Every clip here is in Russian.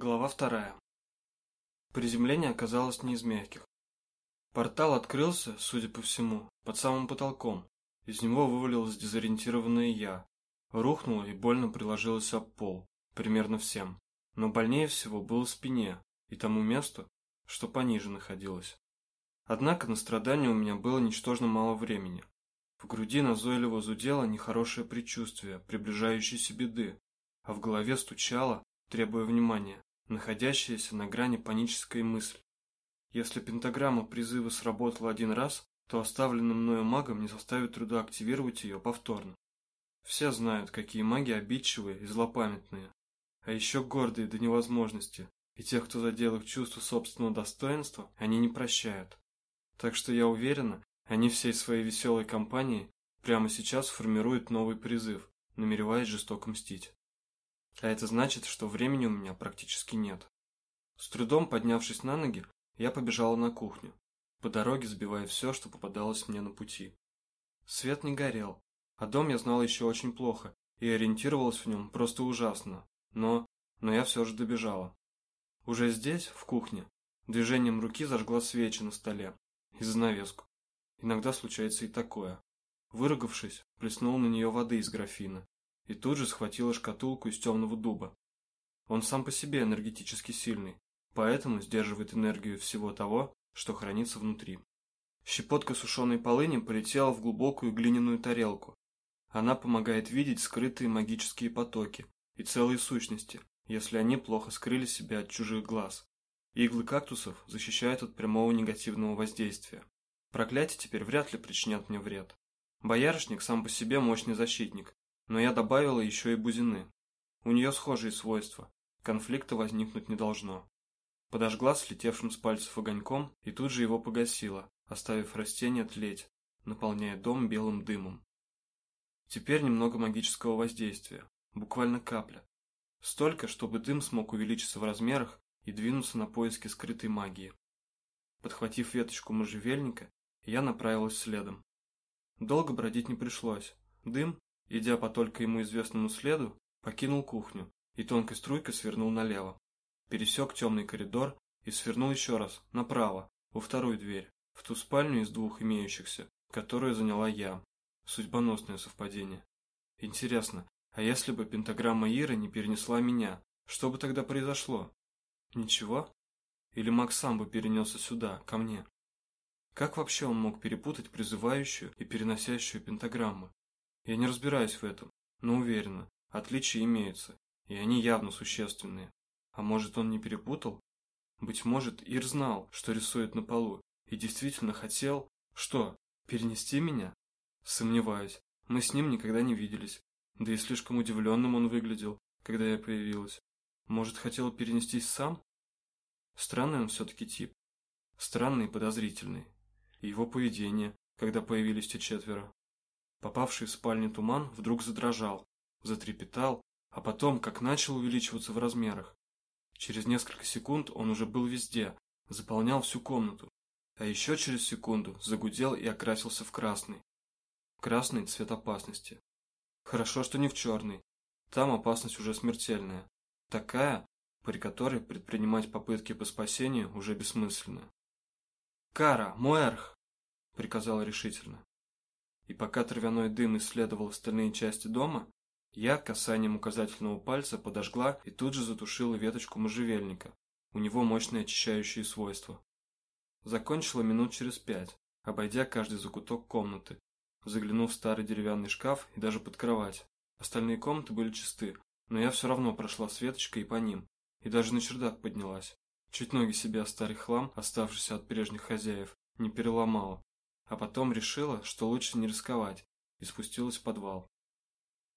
Глава вторая. Приземление оказалось не из мягких. Портал открылся, судя по всему, под самым потолком. Из него вывалилась дезориентированная я. Рухнула и больно приложилась об пол, примерно всем. Но больнее всего было спине и тому месту, что пониже находилось. Однако на страдания у меня было ничтожно мало времени. В груди назойливо зудело нехорошее предчувствие приближающейся беды, а в голове стучало, требуя внимания находящаяся на грани панической мысль. Если пентаграмма призыва сработала один раз, то оставленным мною магом не составит труда активировать ее повторно. Все знают, какие маги обидчивые и злопамятные, а еще гордые до невозможности, и тех, кто задел их чувство собственного достоинства, они не прощают. Так что я уверена, они всей своей веселой компанией прямо сейчас формируют новый призыв, намереваясь жестоко мстить. А это значит, что времени у меня практически нет. С трудом поднявшись на ноги, я побежала на кухню, по дороге сбивая все, что попадалось мне на пути. Свет не горел, а дом я знала еще очень плохо и ориентировалась в нем просто ужасно, но... но я все же добежала. Уже здесь, в кухне, движением руки зажгла свечи на столе и занавеску. Иногда случается и такое. Выругавшись, плеснула на нее воды из графина и тут же схватила шкатулку из темного дуба. Он сам по себе энергетически сильный, поэтому сдерживает энергию всего того, что хранится внутри. Щепотка сушеной полыни полетела в глубокую глиняную тарелку. Она помогает видеть скрытые магические потоки и целые сущности, если они плохо скрыли себя от чужих глаз. Иглы кактусов защищают от прямого негативного воздействия. Проклятие теперь вряд ли причинят мне вред. Боярышник сам по себе мощный защитник, но я добавила еще и бузины. У нее схожие свойства, конфликта возникнуть не должно. Подожгла слетевшим с пальцев огоньком и тут же его погасила, оставив растение тлеть, наполняя дом белым дымом. Теперь немного магического воздействия, буквально капля. Столько, чтобы дым смог увеличиться в размерах и двинуться на поиски скрытой магии. Подхватив веточку можжевельника, я направилась следом. Долго бродить не пришлось. Дым, идя по только ему известному следу, покинул кухню и тонкой струйкой свернул налево. Пересек темный коридор и свернул еще раз, направо, во вторую дверь, в ту спальню из двух имеющихся, которую заняла я. Судьбоносное совпадение. Интересно, а если бы пентаграмма Иры не перенесла меня, что бы тогда произошло? Ничего? Или Макс сам бы перенесся сюда, ко мне? Как вообще он мог перепутать призывающую и переносящую пентаграммы? Я не разбираюсь в этом, но уверена, отличия имеются, и они явно существенные. А может, он не перепутал? Быть может, Ир знал, что рисует на полу, и действительно хотел... Что, перенести меня? Сомневаюсь, мы с ним никогда не виделись, да и слишком удивленным он выглядел, когда я появилась. Может, хотел перенестись сам? Странный он все-таки тип. Странный и подозрительный. И его поведение, когда появились те четверо. Попавший в спальню туман вдруг задрожал, затрепетал, а потом как начал увеличиваться в размерах. Через несколько секунд он уже был везде, заполнял всю комнату, а еще через секунду загудел и окрасился в красный. Красный цвет опасности. Хорошо, что не в черный. Там опасность уже смертельная. Такая, при которой предпринимать попытки по спасению уже бессмысленно. «Кара, Муэрх!» – приказал решительно и пока травяной дым исследовал остальные части дома, я касанием указательного пальца подожгла и тут же затушила веточку можжевельника. У него мощные очищающие свойства. Закончила минут через пять, обойдя каждый закуток комнаты, заглянув в старый деревянный шкаф и даже под кровать. Остальные комнаты были чисты, но я все равно прошла с веточкой и по ним, и даже на чердак поднялась. Чуть ноги себе о старый хлам, оставшийся от прежних хозяев, не переломала а потом решила, что лучше не рисковать, и спустилась в подвал.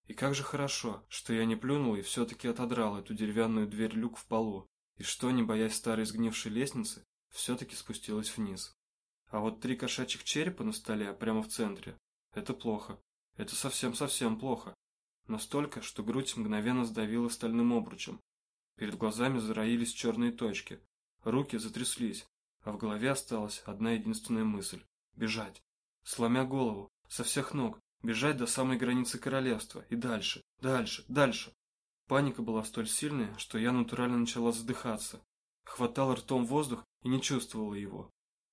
И как же хорошо, что я не плюнула и все-таки отодрала эту деревянную дверь-люк в полу, и что, не боясь старой сгнившей лестницы, все-таки спустилась вниз. А вот три кошачьих черепа на столе, прямо в центре, это плохо. Это совсем-совсем плохо. Настолько, что грудь мгновенно сдавила стальным обручем. Перед глазами зароились черные точки. Руки затряслись, а в голове осталась одна единственная мысль. Бежать. Сломя голову, со всех ног, бежать до самой границы королевства и дальше, дальше, дальше. Паника была столь сильной, что я натурально начала задыхаться. Хватала ртом воздух и не чувствовала его.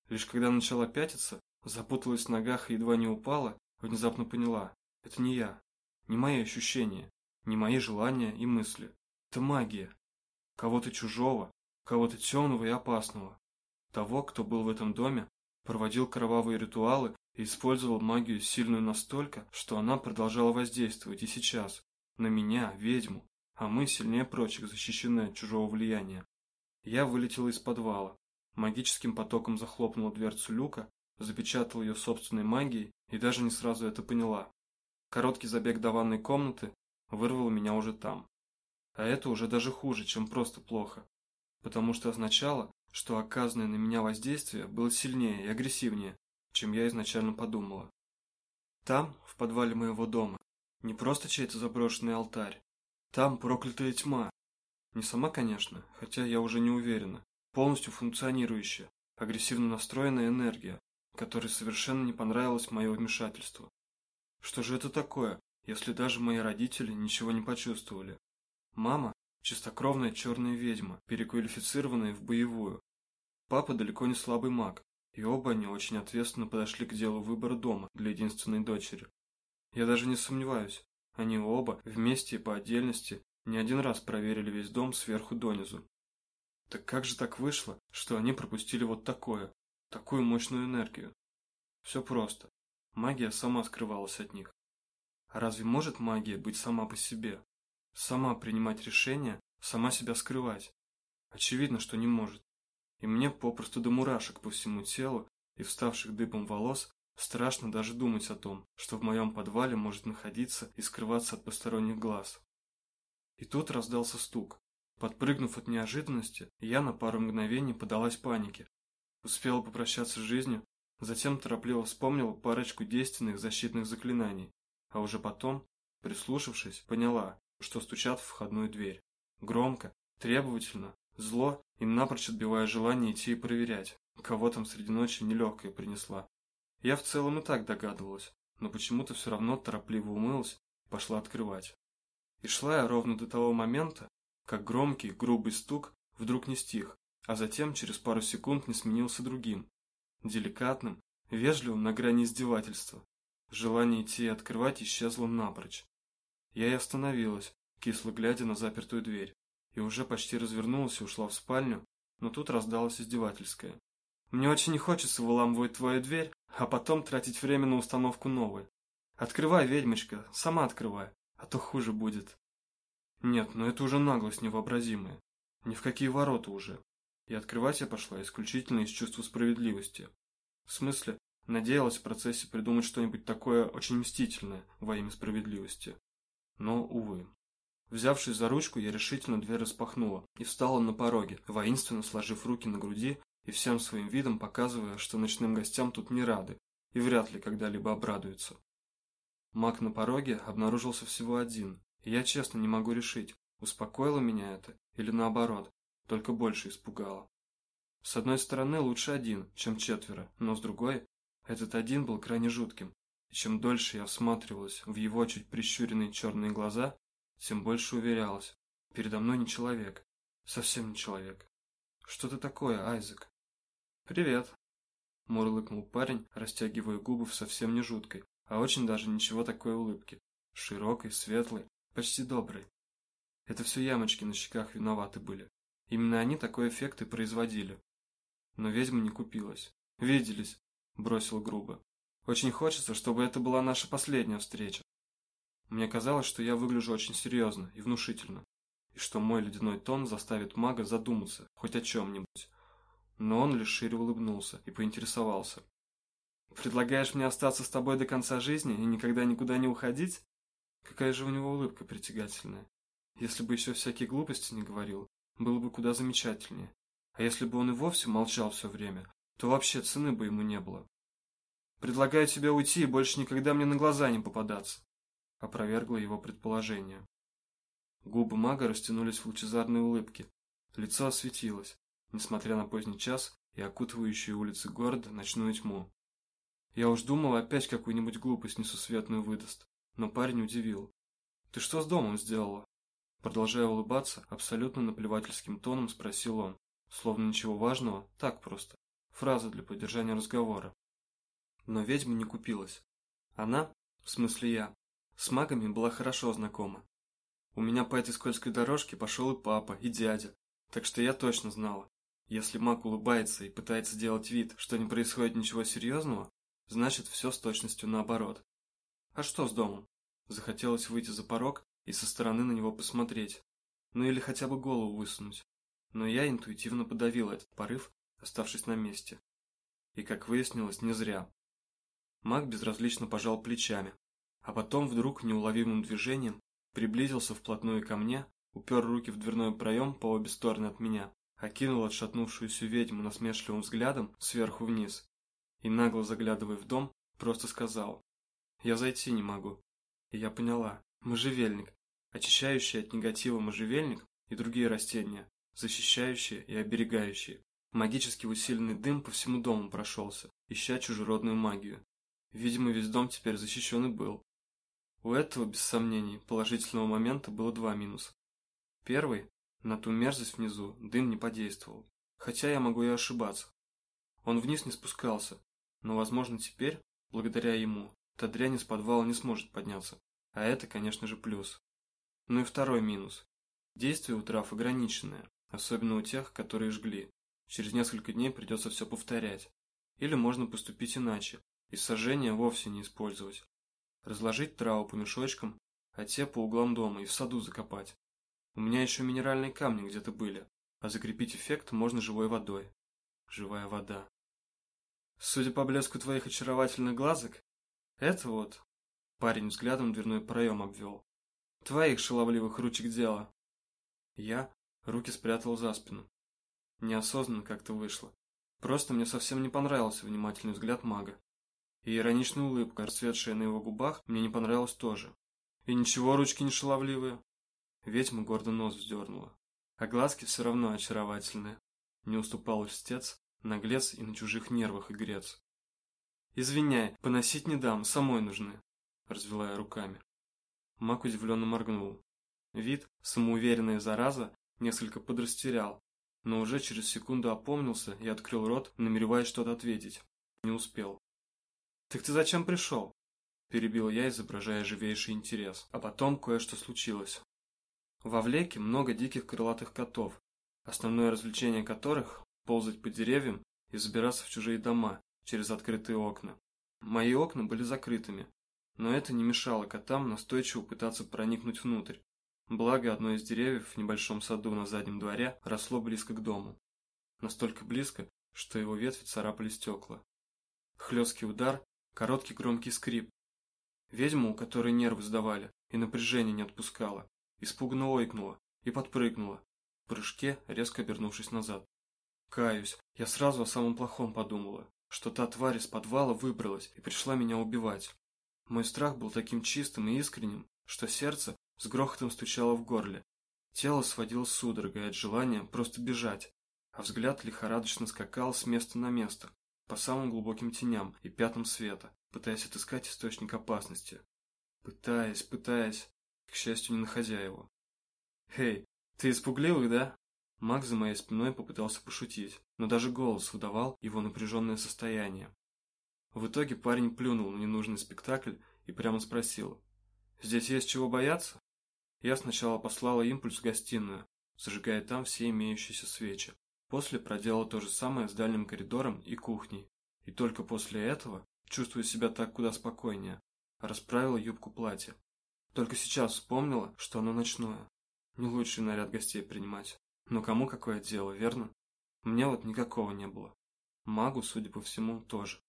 Лишь когда начала пятиться, запуталась в ногах и едва не упала, внезапно поняла – это не я, не мои ощущения, не мои желания и мысли. Это магия. Кого-то чужого, кого-то темного и опасного. Того, кто был в этом доме, проводил кровавые ритуалы и использовал магию сильную настолько, что она продолжала воздействовать и сейчас, на меня, ведьму, а мы сильнее прочих защищены от чужого влияния. Я вылетела из подвала, магическим потоком захлопнула дверцу люка, запечатала ее собственной магией и даже не сразу это поняла. Короткий забег до ванной комнаты вырвал меня уже там. А это уже даже хуже, чем просто плохо, потому что означало, что оказанное на меня воздействие было сильнее и агрессивнее, чем я изначально подумала. Там, в подвале моего дома, не просто чей-то заброшенный алтарь. Там проклятая тьма. Не сама, конечно, хотя я уже не уверена. Полностью функционирующая, агрессивно настроенная энергия, которой совершенно не понравилось мое вмешательство. Что же это такое, если даже мои родители ничего не почувствовали? Мама – чистокровная черная ведьма, переквалифицированная в боевую. Папа далеко не слабый маг, и оба они очень ответственно подошли к делу выбора дома для единственной дочери. Я даже не сомневаюсь, они оба, вместе и по отдельности, не один раз проверили весь дом сверху донизу. Так как же так вышло, что они пропустили вот такое, такую мощную энергию? Все просто. Магия сама скрывалась от них. А разве может магия быть сама по себе? Сама принимать решения, сама себя скрывать? Очевидно, что не может. И мне попросту до мурашек по всему телу и вставших дыбом волос страшно даже думать о том, что в моем подвале может находиться и скрываться от посторонних глаз. И тут раздался стук. Подпрыгнув от неожиданности, я на пару мгновений подалась панике. Успела попрощаться с жизнью, затем торопливо вспомнила парочку действенных защитных заклинаний, а уже потом, прислушавшись, поняла, что стучат в входную дверь. Громко, требовательно, зло и напрочь отбивая желание идти и проверять, кого там среди ночи нелегкая принесла. Я в целом и так догадывалась, но почему-то все равно торопливо умылась и пошла открывать. И шла я ровно до того момента, как громкий, грубый стук вдруг не стих, а затем через пару секунд не сменился другим, деликатным, вежливым на грани издевательства. Желание идти и открывать исчезло напрочь. Я и остановилась, кисло глядя на запертую дверь, и уже почти развернулась и ушла в спальню, но тут раздалось издевательское. «Мне очень не хочется выламывать твою дверь, а потом тратить время на установку новой. Открывай, ведьмочка, сама открывай, а то хуже будет». Нет, но это уже наглость невообразимая. Ни в какие ворота уже. И открывать я пошла исключительно из чувства справедливости. В смысле, надеялась в процессе придумать что-нибудь такое очень мстительное во имя справедливости. Но, увы. Взявшись за ручку, я решительно дверь распахнула и встала на пороге, воинственно сложив руки на груди и всем своим видом показывая, что ночным гостям тут не рады и вряд ли когда-либо обрадуются. Маг на пороге обнаружился всего один, и я честно не могу решить, успокоило меня это или наоборот, только больше испугало. С одной стороны, лучше один, чем четверо, но с другой, этот один был крайне жутким, чем дольше я всматривалась в его чуть прищуренные черные глаза, тем больше уверялась, передо мной не человек, совсем не человек. Что ты такое, Айзек? Привет, мурлыкнул парень, растягивая губы в совсем не жуткой, а очень даже ничего такой улыбки, широкой, светлой, почти доброй. Это все ямочки на щеках виноваты были. Именно они такой эффект и производили. Но ведьма не купилась. Виделись, бросил грубо. Очень хочется, чтобы это была наша последняя встреча. Мне казалось, что я выгляжу очень серьезно и внушительно, и что мой ледяной тон заставит мага задуматься хоть о чем-нибудь. Но он лишь шире улыбнулся и поинтересовался. «Предлагаешь мне остаться с тобой до конца жизни и никогда никуда не уходить?» Какая же у него улыбка притягательная. Если бы еще всякие глупости не говорил, было бы куда замечательнее. А если бы он и вовсе молчал все время, то вообще цены бы ему не было. Предлагаю тебе уйти и больше никогда мне на глаза не попадаться. Опровергла его предположение. Губы мага растянулись в лучезарной улыбке. Лицо осветилось, несмотря на поздний час и окутывающие улицы города ночную тьму. Я уж думал, опять какую-нибудь глупость несусветную выдаст, но парень удивил. «Ты что с домом сделала?» Продолжая улыбаться, абсолютно наплевательским тоном спросил он, словно ничего важного, так просто. Фраза для поддержания разговора. Но ведьма не купилась. Она, в смысле я, с магами была хорошо знакома. У меня по этой скользкой дорожке пошел и папа, и дядя, так что я точно знала. Если маг улыбается и пытается делать вид, что не происходит ничего серьезного, значит все с точностью наоборот. А что с домом? Захотелось выйти за порог и со стороны на него посмотреть. Ну или хотя бы голову высунуть. Но я интуитивно подавил этот порыв, оставшись на месте. И, как выяснилось, не зря. Маг безразлично пожал плечами, а потом вдруг неуловимым движением приблизился вплотную ко мне, упер руки в дверной проем по обе стороны от меня, окинул отшатнувшуюся ведьму насмешливым взглядом сверху вниз и, нагло заглядывая в дом, просто сказал «Я зайти не могу». И я поняла, можжевельник, очищающий от негатива можжевельник и другие растения, защищающие и оберегающие. Магически усиленный дым по всему дому прошелся, ища чужеродную магию. Видимо, весь дом теперь защищен и был. У этого, без сомнений, положительного момента было два минуса. Первый – на ту мерзость внизу дым не подействовал, хотя я могу и ошибаться. Он вниз не спускался, но, возможно, теперь, благодаря ему, та дрянь из подвала не сможет подняться, а это, конечно же, плюс. Ну и второй минус. Действие у трав ограниченное, особенно у тех, которые жгли. Через несколько дней придется все повторять. Или можно поступить иначе, и сожжение вовсе не использовать. Разложить траву по мешочкам, а те по углам дома и в саду закопать. У меня еще минеральные камни где-то были, а закрепить эффект можно живой водой. Живая вода. Судя по блеску твоих очаровательных глазок, это вот... Парень взглядом дверной проем обвел. Твоих шаловливых ручек дело. Я руки спрятал за спину. Неосознанно как-то вышло. Просто мне совсем не понравился внимательный взгляд мага. И ироничная улыбка, расцветшая на его губах, мне не понравилась тоже. И ничего, ручки не шаловливые. Ведьма гордо нос вздернула. А глазки все равно очаровательные. Не уступал льстец, наглец и на чужих нервах игрец. «Извиняй, поносить не дам, самой нужны», – развела я руками. Мак удивленно моргнул. Вид, самоуверенная зараза, несколько подрастерял, но уже через секунду опомнился и открыл рот, намереваясь что-то ответить. Не успел. «Так ты зачем пришел?» Перебил я, изображая живейший интерес. А потом кое-что случилось. Во Влеке много диких крылатых котов, основное развлечение которых – ползать по деревьям и забираться в чужие дома через открытые окна. Мои окна были закрытыми, но это не мешало котам настойчиво пытаться проникнуть внутрь. Благо, одно из деревьев в небольшом саду на заднем дворе росло близко к дому. Настолько близко, что его ветви царапали стекла. Хлесткий удар, Короткий громкий скрип. Ведьма, у которой нервы сдавали и напряжение не отпускало, испуганно ойкнула и подпрыгнула, в прыжке резко обернувшись назад. Каюсь, я сразу о самом плохом подумала, что та тварь из подвала выбралась и пришла меня убивать. Мой страх был таким чистым и искренним, что сердце с грохотом стучало в горле. Тело сводило судорогой от желания просто бежать, а взгляд лихорадочно скакал с места на место, по самым глубоким теням и пятнам света, пытаясь отыскать источник опасности. Пытаясь, пытаясь, к счастью, не находя его. «Эй, ты испугливый, да?» Макс за моей спиной попытался пошутить, но даже голос выдавал его напряженное состояние. В итоге парень плюнул на ненужный спектакль и прямо спросил. «Здесь есть чего бояться?» Я сначала послала импульс в гостиную, зажигая там все имеющиеся свечи, После проделал то же самое с дальним коридором и кухней. И только после этого, чувствуя себя так куда спокойнее, расправила юбку платья. Только сейчас вспомнила, что оно ночное. Не лучший наряд гостей принимать. Но кому какое дело, верно? Мне вот никакого не было. Магу, судя по всему, тоже.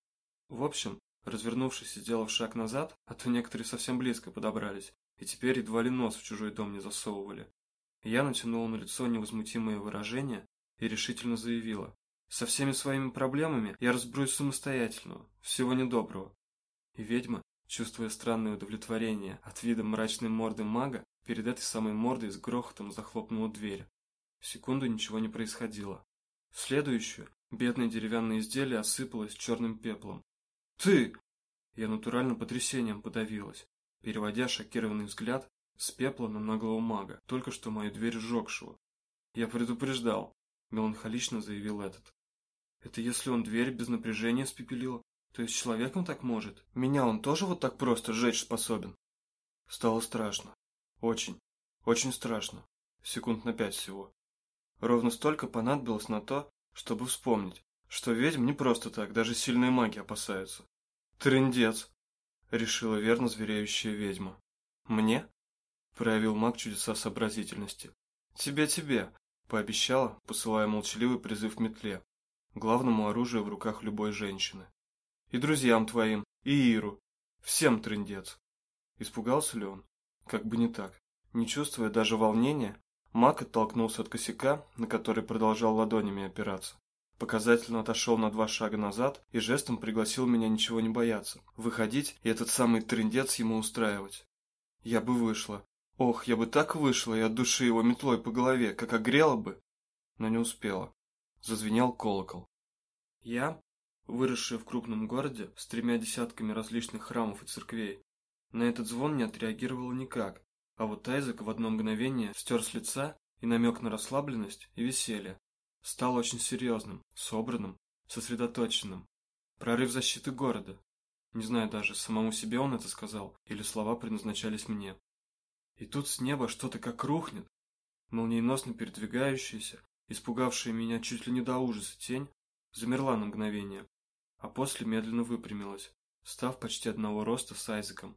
В общем, развернувшись и сделав шаг назад, а то некоторые совсем близко подобрались, и теперь едва ли нос в чужой дом не засовывали. Я натянул на лицо невозмутимое выражение и решительно заявила. «Со всеми своими проблемами я разберусь самостоятельно, всего недоброго». И ведьма, чувствуя странное удовлетворение от вида мрачной морды мага, перед этой самой мордой с грохотом захлопнула дверь. Секунду ничего не происходило. В следующую бедное деревянное изделие осыпалось черным пеплом. «Ты!» Я натурально потрясением подавилась, переводя шокированный взгляд с пепла на наглого мага, только что мою дверь сжегшего. Я предупреждал, меланхолично заявил этот. Это если он дверь без напряжения спепелил, то есть человеком так может? Меня он тоже вот так просто сжечь способен? Стало страшно. Очень, очень страшно. Секунд на пять всего. Ровно столько понадобилось на то, чтобы вспомнить, что ведьм не просто так, даже сильные маги опасаются. Трындец, решила верно звереющая ведьма. Мне? Проявил маг чудеса сообразительности. Тебе-тебе, пообещала, посылая молчаливый призыв метле, главному оружию в руках любой женщины. И друзьям твоим, и Иру. Всем трындец. Испугался ли он? Как бы не так. Не чувствуя даже волнения, маг оттолкнулся от косяка, на который продолжал ладонями опираться. Показательно отошел на два шага назад и жестом пригласил меня ничего не бояться, выходить и этот самый трындец ему устраивать. Я бы вышла. Ох, я бы так вышла и от души его метлой по голове, как огрела бы. Но не успела. Зазвенел колокол. Я, выросшая в крупном городе с тремя десятками различных храмов и церквей, на этот звон не отреагировала никак, а вот Айзек в одно мгновение стер с лица и намек на расслабленность и веселье. Стал очень серьезным, собранным, сосредоточенным. Прорыв защиты города. Не знаю даже, самому себе он это сказал, или слова предназначались мне. И тут с неба что-то как рухнет. Молниеносно передвигающаяся, испугавшая меня чуть ли не до ужаса тень, замерла на мгновение, а после медленно выпрямилась, став почти одного роста с Айзеком.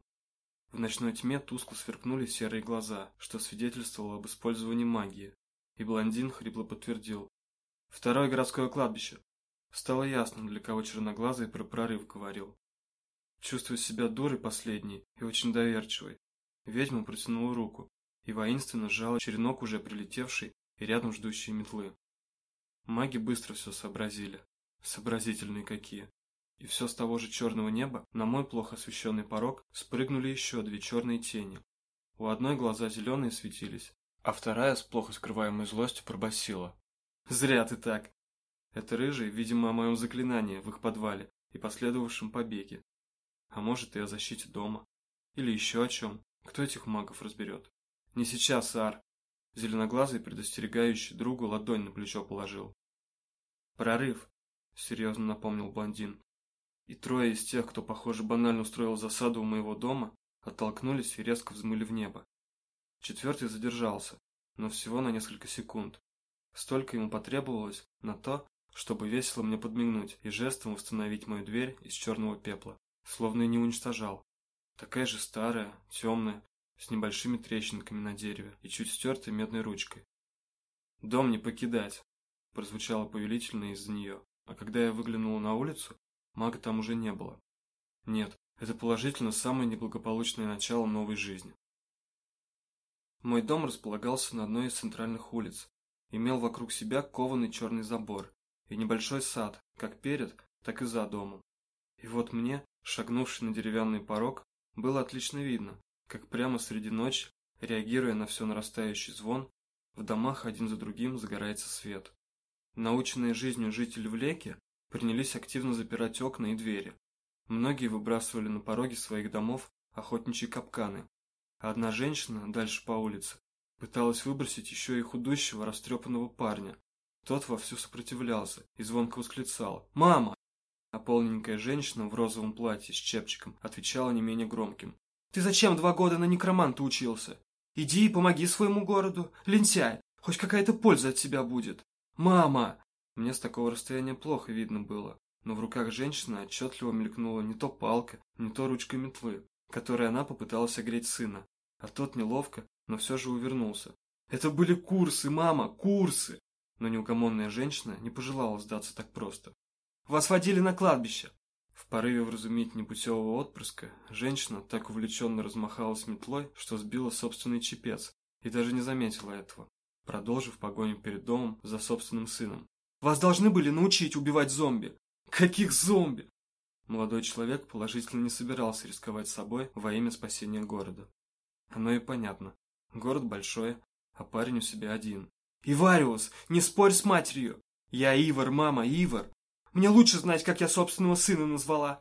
В ночной тьме тускло сверкнули серые глаза, что свидетельствовало об использовании магии, и блондин хрипло подтвердил, Второе городское кладбище. Стало ясно, для кого черноглазый про прорыв говорил. Чувствуя себя дурой последней и очень доверчивой, ведьма протянула руку и воинственно сжала черенок уже прилетевший и рядом ждущие метлы. Маги быстро все сообразили. Сообразительные какие. И все с того же черного неба на мой плохо освещенный порог спрыгнули еще две черные тени. У одной глаза зеленые светились, а вторая с плохо скрываемой злостью пробасила. Зря ты так. Это рыжий, видимо, о моем заклинании в их подвале и последовавшем побеге. А может и о защите дома. Или еще о чем. Кто этих магов разберет? Не сейчас, Ар. Зеленоглазый, предостерегающий другу, ладонь на плечо положил. Прорыв, серьезно напомнил блондин. И трое из тех, кто, похоже, банально устроил засаду у моего дома, оттолкнулись и резко взмыли в небо. Четвертый задержался, но всего на несколько секунд. Столько ему потребовалось на то, чтобы весело мне подмигнуть и жестом установить мою дверь из черного пепла, словно и не уничтожал. Такая же старая, темная, с небольшими трещинками на дереве и чуть стертой медной ручкой. «Дом не покидать!» – прозвучало повелительно из-за нее, а когда я выглянула на улицу, мага там уже не было. Нет, это положительно самое неблагополучное начало новой жизни. Мой дом располагался на одной из центральных улиц, имел вокруг себя кованый черный забор и небольшой сад, как перед, так и за домом. И вот мне, шагнувший на деревянный порог, было отлично видно, как прямо среди ночи, реагируя на все нарастающий звон, в домах один за другим загорается свет. Наученные жизнью жители в Леке принялись активно запирать окна и двери. Многие выбрасывали на пороги своих домов охотничьи капканы, одна женщина дальше по улице Пыталась выбросить еще и худущего, растрепанного парня. Тот вовсю сопротивлялся и звонко восклицал «Мама!». А полненькая женщина в розовом платье с чепчиком отвечала не менее громким «Ты зачем два года на некроманта учился? Иди и помоги своему городу, лентяй, хоть какая-то польза от тебя будет. Мама!» Мне с такого расстояния плохо видно было, но в руках женщины отчетливо мелькнула не то палка, не то ручка метлы, которой она попыталась огреть сына, а тот неловко, но все же увернулся. «Это были курсы, мама, курсы!» Но неугомонная женщина не пожелала сдаться так просто. «Вас водили на кладбище!» В порыве вразумить непутевого отпрыска, женщина так увлеченно размахалась метлой, что сбила собственный чепец, и даже не заметила этого, продолжив погоню перед домом за собственным сыном. «Вас должны были научить убивать зомби!» «Каких зомби?» Молодой человек положительно не собирался рисковать собой во имя спасения города. Оно и понятно. Город большой, а парень у себя один. «Ивариус, не спорь с матерью! Я Ивар, мама, Ивар! Мне лучше знать, как я собственного сына назвала!»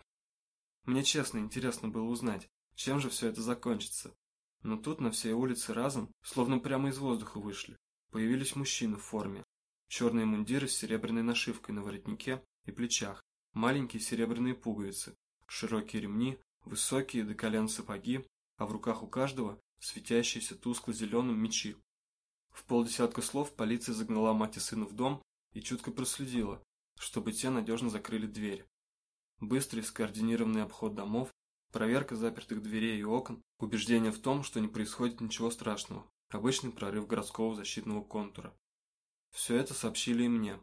Мне честно интересно было узнать, чем же все это закончится. Но тут на всей улице разом, словно прямо из воздуха вышли, появились мужчины в форме. Черные мундиры с серебряной нашивкой на воротнике и плечах, маленькие серебряные пуговицы, широкие ремни, высокие до колен сапоги, а в руках у каждого светящиеся тускло-зеленым мечи. В полдесятка слов полиция загнала мать и сына в дом и чутко проследила, чтобы те надежно закрыли дверь. Быстрый скоординированный обход домов, проверка запертых дверей и окон, убеждение в том, что не происходит ничего страшного, обычный прорыв городского защитного контура. Все это сообщили и мне.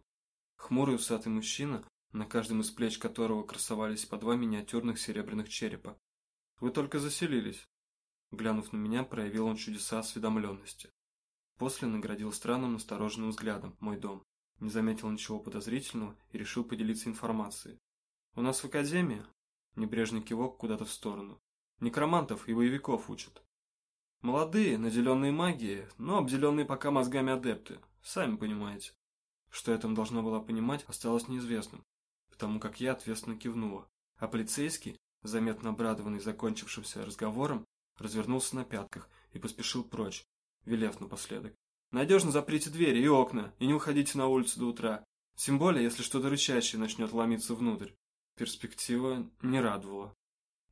Хмурый усатый мужчина, на каждом из плеч которого красовались по два миниатюрных серебряных черепа. «Вы только заселились», Глянув на меня, проявил он чудеса осведомленности. После наградил странным настороженным взглядом мой дом, не заметил ничего подозрительного и решил поделиться информацией. «У нас в академии?» Небрежный кивок куда-то в сторону. «Некромантов и боевиков учат. Молодые, наделенные магией, но обделенные пока мозгами адепты, сами понимаете». Что я там должна была понимать, осталось неизвестным, потому как я ответственно кивнула, а полицейский, заметно обрадованный закончившимся разговором, развернулся на пятках и поспешил прочь, велев напоследок. «Надежно заприте двери и окна, и не выходите на улицу до утра. Тем более, если что-то рычащее начнет ломиться внутрь». Перспектива не радовала.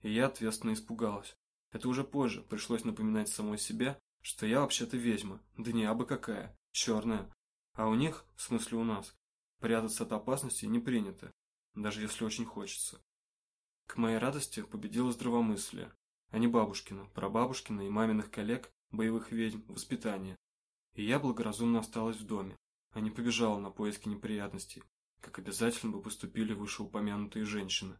И я ответственно испугалась. Это уже позже пришлось напоминать самой себе, что я вообще-то ведьма, да не абы какая, черная. А у них, в смысле у нас, прятаться от опасности не принято, даже если очень хочется. К моей радости победило здравомыслие, а не бабушкина, прабабушкина и маминых коллег, боевых ведьм, воспитания. И я благоразумно осталась в доме, а не побежала на поиски неприятностей, как обязательно бы поступили вышеупомянутые женщины.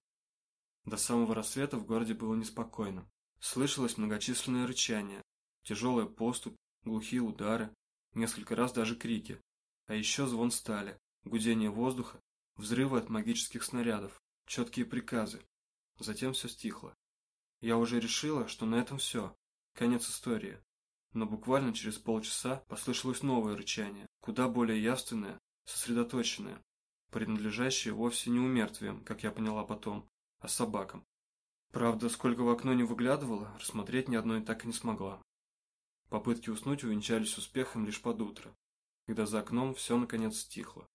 До самого рассвета в городе было неспокойно. Слышалось многочисленное рычание, тяжелая поступь, глухие удары, несколько раз даже крики, а еще звон стали, гудение воздуха, взрывы от магических снарядов, четкие приказы. Затем все стихло. Я уже решила, что на этом все, конец истории. Но буквально через полчаса послышалось новое рычание, куда более явственное, сосредоточенное, принадлежащее вовсе не умертвиям, как я поняла потом, а собакам. Правда, сколько в окно не выглядывала, рассмотреть ни одной так и не смогла. Попытки уснуть увенчались успехом лишь под утро, когда за окном все наконец стихло.